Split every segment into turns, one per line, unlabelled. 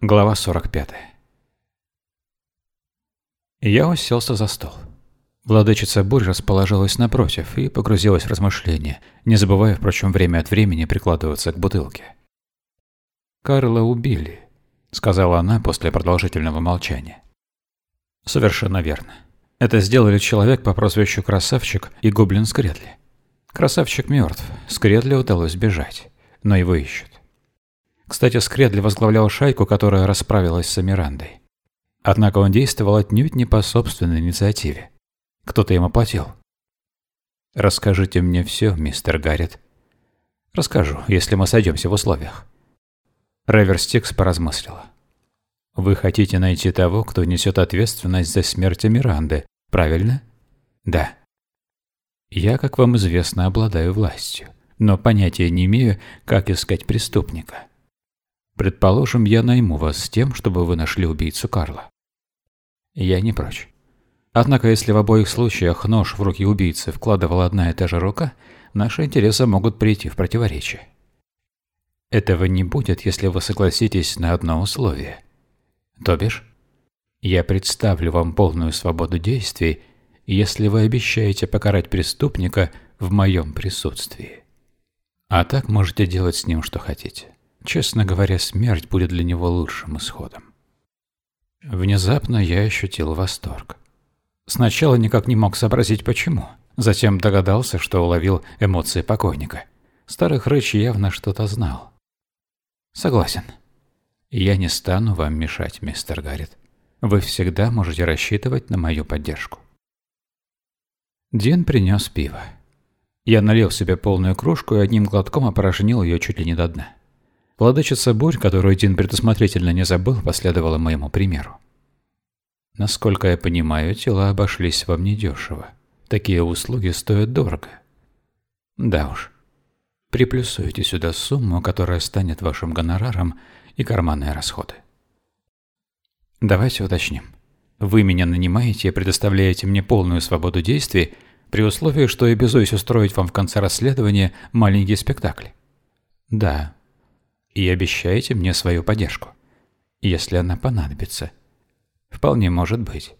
Глава 45. Я уселся за стол. Владычица бурь расположилась напротив и погрузилась в размышления, не забывая, впрочем, время от времени прикладываться к бутылке. «Карла убили», — сказала она после продолжительного молчания. «Совершенно верно. Это сделали человек по прозвищу Красавчик и Гоблин Скредли. Красавчик мертв, Скредли удалось бежать, но его ищут. Кстати, Скредли возглавлял шайку, которая расправилась с Амирандой. Однако он действовал отнюдь не по собственной инициативе. Кто-то ему платил. «Расскажите мне все, мистер Гаррет». «Расскажу, если мы сойдемся в условиях». Реверстикс поразмыслила. «Вы хотите найти того, кто несет ответственность за смерть Миранды, правильно?» «Да». «Я, как вам известно, обладаю властью, но понятия не имею, как искать преступника». Предположим, я найму вас с тем, чтобы вы нашли убийцу Карла. Я не прочь. Однако, если в обоих случаях нож в руки убийцы вкладывала одна и та же рука, наши интересы могут прийти в противоречие. Этого не будет, если вы согласитесь на одно условие. То бишь, я представлю вам полную свободу действий, если вы обещаете покарать преступника в моем присутствии. А так можете делать с ним что хотите. Честно говоря, смерть будет для него лучшим исходом. Внезапно я ощутил восторг. Сначала никак не мог сообразить почему. Затем догадался, что уловил эмоции покойника. Старый хрыч явно что-то знал. Согласен. Я не стану вам мешать, мистер Гаррет. Вы всегда можете рассчитывать на мою поддержку. Дин принес пиво. Я налил себе полную кружку и одним глотком опорожнил ее чуть ли не до дна. Владычица Бурь, которую Дин предусмотрительно не забыл, последовала моему примеру. Насколько я понимаю, тела обошлись вам недешево. Такие услуги стоят дорого. Да уж. Приплюсуйте сюда сумму, которая станет вашим гонораром и карманные расходы. Давайте уточним. Вы меня нанимаете и предоставляете мне полную свободу действий при условии, что я обязуюсь устроить вам в конце расследования маленький спектакль. Да, и обещаете мне свою поддержку, если она понадобится. Вполне может быть.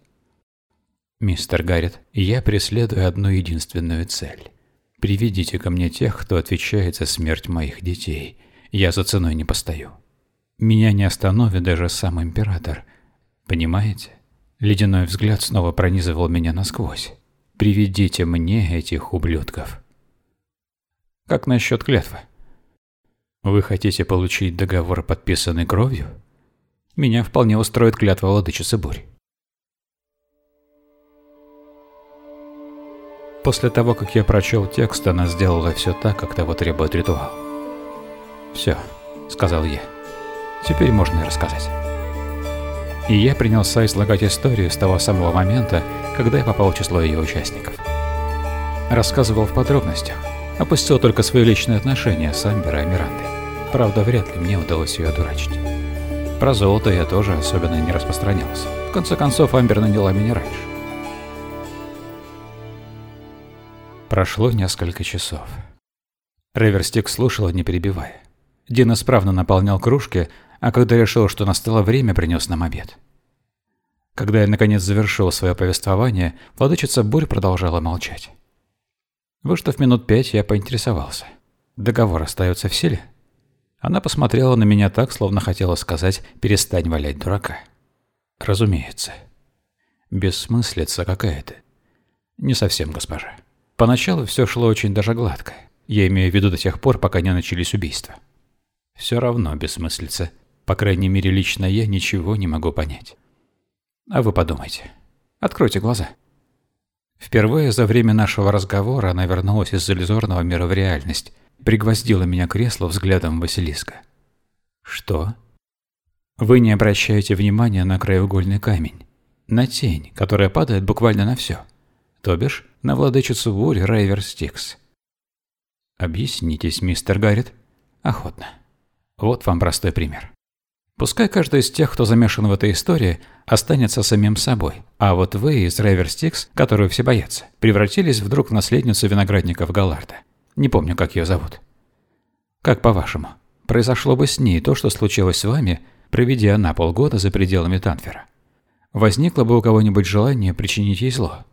Мистер Гаррет, я преследую одну единственную цель. Приведите ко мне тех, кто отвечает за смерть моих детей. Я за ценой не постою. Меня не остановит даже сам император. Понимаете? Ледяной взгляд снова пронизывал меня насквозь. Приведите мне этих ублюдков. Как насчет клятвы? Вы хотите получить договор, подписанный кровью? Меня вполне устроит клятва владычицы бурь. После того, как я прочел текст, она сделала все так, как того требует ритуал. «Все», — сказал я. «Теперь можно и рассказать». И я принялся излагать историю с того самого момента, когда я попал в число ее участников. Рассказывал в подробностях, опустил только свои личные отношения с Амберой и Мирандой. Правда, вряд ли мне удалось ее одурачить. Про золото я тоже особенно не распространялся. В конце концов, Амбер наняла меня раньше. Прошло несколько часов. Реверстик слушала, не перебивая. Дин исправно наполнял кружки, а когда решил, что настало время, принес нам обед. Когда я наконец завершил свое повествование, владычица Бурь продолжала молчать. Выждав минут пять, я поинтересовался. Договор остается в силе? Она посмотрела на меня так, словно хотела сказать «перестань валять дурака». Разумеется. Бессмыслица какая-то. Не совсем, госпожа. Поначалу все шло очень даже гладко. Я имею в виду до тех пор, пока не начались убийства. Все равно бессмыслица. По крайней мере, лично я ничего не могу понять. А вы подумайте. Откройте глаза. Впервые за время нашего разговора она вернулась из иллюзорного мира в реальность пригвоздила меня к креслу взглядом Василиска. «Что?» «Вы не обращаете внимания на краеугольный камень, на тень, которая падает буквально на все, то бишь на владычицу бурь Рейвер Стикс». «Объяснитесь, мистер Гаррет». «Охотно. Вот вам простой пример. Пускай каждый из тех, кто замешан в этой истории, останется самим собой, а вот вы из Рейвер Стикс, которую все боятся, превратились вдруг в наследницу виноградников Галарда. Не помню, как ее зовут. Как по-вашему, произошло бы с ней то, что случилось с вами, проведя на полгода за пределами Танфера. Возникло бы у кого-нибудь желание причинить ей зло.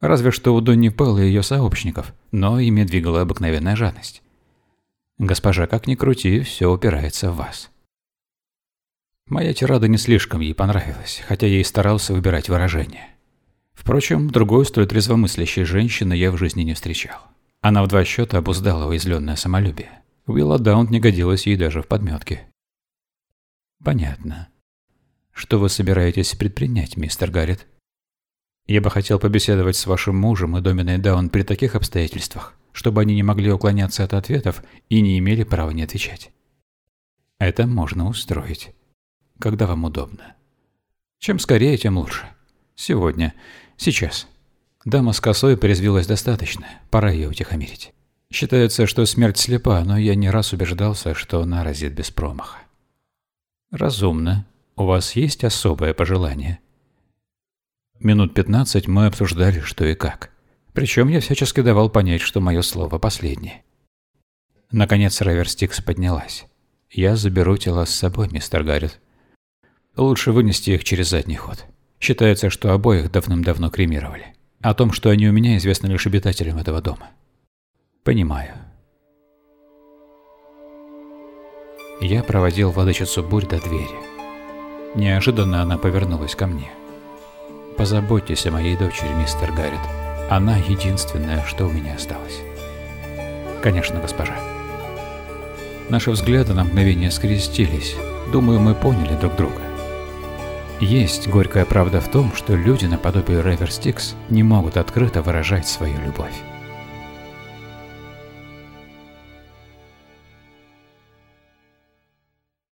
Разве что у Донни Пелл и ее сообщников, но ими двигала обыкновенная жадность. Госпожа, как ни крути, все упирается в вас. Моя тирада не слишком ей понравилась, хотя я и старался выбирать выражения. Впрочем, другой столь трезвомыслящей женщины я в жизни не встречал. Она в два счета обуздала уязвленное самолюбие. Уилла Даунт не годилась ей даже в подметке. «Понятно. Что вы собираетесь предпринять, мистер Гаррет?» «Я бы хотел побеседовать с вашим мужем и Доминой Даун при таких обстоятельствах, чтобы они не могли уклоняться от ответов и не имели права не отвечать. Это можно устроить, когда вам удобно. Чем скорее, тем лучше. Сегодня, сейчас. Дама с косой порезвилась достаточно, пора ее утихомирить. Считается, что смерть слепа, но я не раз убеждался, что она разит без промаха. Разумно. У вас есть особое пожелание? Минут пятнадцать мы обсуждали, что и как. Причем я всячески давал понять, что мое слово последнее. Наконец Реверстикс поднялась. «Я заберу тела с собой, мистер Гаррет. Лучше вынести их через задний ход. Считается, что обоих давным-давно кремировали. О том, что они у меня, известно лишь обитателям этого дома. Понимаю. Я проводил владычицу бурь до двери. Неожиданно она повернулась ко мне. «Позаботьтесь о моей дочери, мистер Гаррет. Она единственная, что у меня осталось. Конечно, госпожа. Наши взгляды на мгновение скрестились. Думаю, мы поняли друг друга. Есть горькая правда в том, что люди наподобие Рэверстикс не могут открыто выражать свою любовь.